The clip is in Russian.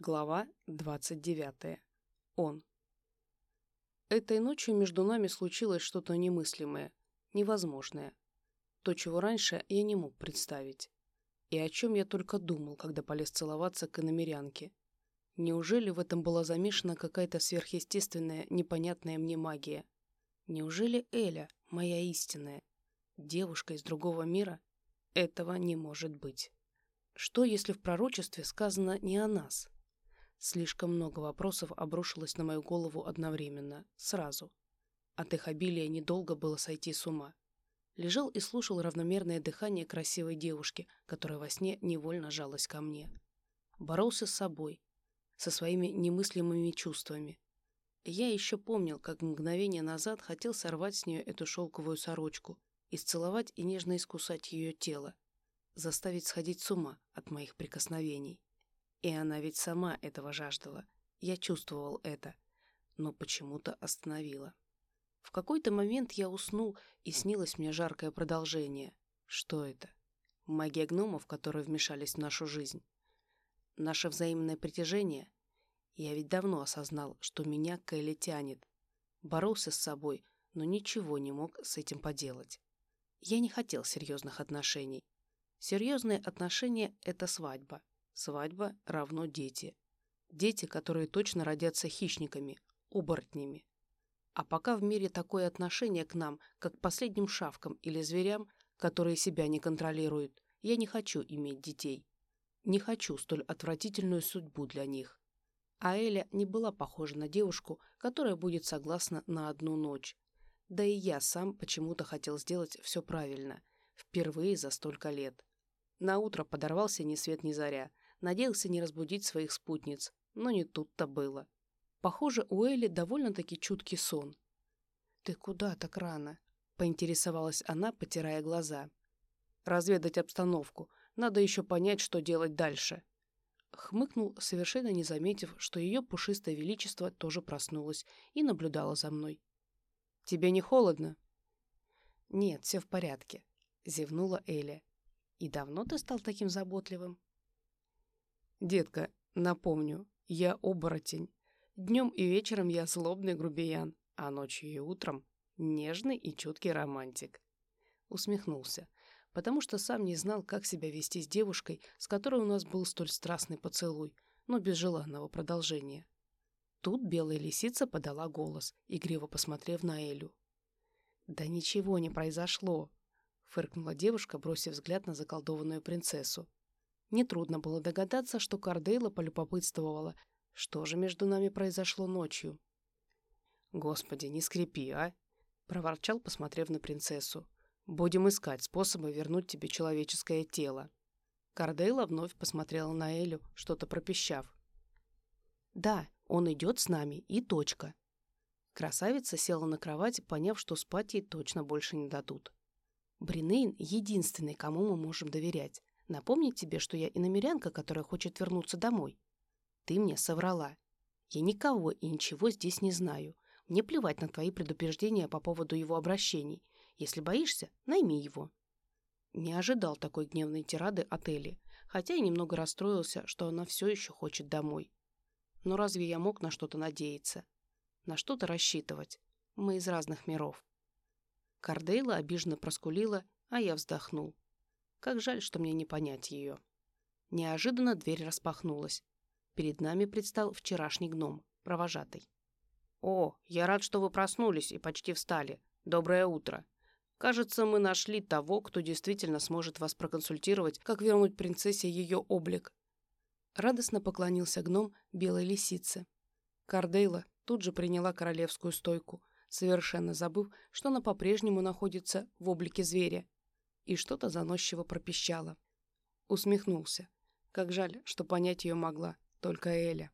Глава 29. Он. Этой ночью между нами случилось что-то немыслимое, невозможное. То, чего раньше я не мог представить. И о чем я только думал, когда полез целоваться к иномерянке. Неужели в этом была замешана какая-то сверхъестественная, непонятная мне магия? Неужели Эля, моя истинная, девушка из другого мира? Этого не может быть. Что, если в пророчестве сказано не о нас? Слишком много вопросов обрушилось на мою голову одновременно, сразу. От их обилия недолго было сойти с ума. Лежал и слушал равномерное дыхание красивой девушки, которая во сне невольно жалась ко мне. Боролся с собой, со своими немыслимыми чувствами. Я еще помнил, как мгновение назад хотел сорвать с нее эту шелковую сорочку, исцеловать и нежно искусать ее тело, заставить сходить с ума от моих прикосновений. И она ведь сама этого жаждала. Я чувствовал это, но почему-то остановила. В какой-то момент я уснул, и снилось мне жаркое продолжение. Что это? Магия гномов, которые вмешались в нашу жизнь. Наше взаимное притяжение? Я ведь давно осознал, что меня к Элли тянет. Боролся с собой, но ничего не мог с этим поделать. Я не хотел серьезных отношений. Серьезные отношения — это свадьба. Свадьба равно дети. Дети, которые точно родятся хищниками, оборотнями. А пока в мире такое отношение к нам, как к последним шавкам или зверям, которые себя не контролируют, я не хочу иметь детей. Не хочу столь отвратительную судьбу для них. А Эля не была похожа на девушку, которая будет согласна на одну ночь. Да и я сам почему-то хотел сделать все правильно, впервые за столько лет. На утро подорвался ни свет ни заря, Надеялся не разбудить своих спутниц, но не тут-то было. Похоже, у Элли довольно-таки чуткий сон. «Ты куда так рано?» — поинтересовалась она, потирая глаза. «Разведать обстановку. Надо еще понять, что делать дальше». Хмыкнул, совершенно не заметив, что ее пушистое величество тоже проснулось и наблюдало за мной. «Тебе не холодно?» «Нет, все в порядке», — зевнула Эля. «И давно ты стал таким заботливым?» «Детка, напомню, я оборотень. Днем и вечером я злобный грубиян, а ночью и утром нежный и чуткий романтик». Усмехнулся, потому что сам не знал, как себя вести с девушкой, с которой у нас был столь страстный поцелуй, но без желанного продолжения. Тут белая лисица подала голос, игриво посмотрев на Элю. «Да ничего не произошло», — фыркнула девушка, бросив взгляд на заколдованную принцессу. Нетрудно было догадаться, что Кардейла полюбопытствовала, что же между нами произошло ночью. «Господи, не скрипи, а!» — проворчал, посмотрев на принцессу. «Будем искать способы вернуть тебе человеческое тело». Кардейла вновь посмотрела на Элю, что-то пропищав. «Да, он идет с нами, и точка». Красавица села на кровать, поняв, что спать ей точно больше не дадут. Бринейн — единственный, кому мы можем доверять. Напомнить тебе, что я иномерянка, которая хочет вернуться домой? Ты мне соврала. Я никого и ничего здесь не знаю. Мне плевать на твои предупреждения по поводу его обращений. Если боишься, найми его». Не ожидал такой гневной тирады от Элли, хотя и немного расстроился, что она все еще хочет домой. Но разве я мог на что-то надеяться? На что-то рассчитывать? Мы из разных миров. Кардейла обиженно проскулила, а я вздохнул. Как жаль, что мне не понять ее. Неожиданно дверь распахнулась. Перед нами предстал вчерашний гном, провожатый. «О, я рад, что вы проснулись и почти встали. Доброе утро. Кажется, мы нашли того, кто действительно сможет вас проконсультировать, как вернуть принцессе ее облик». Радостно поклонился гном белой лисице. Кардейла тут же приняла королевскую стойку, совершенно забыв, что она по-прежнему находится в облике зверя и что-то заносчиво пропищала. Усмехнулся. Как жаль, что понять ее могла только Эля.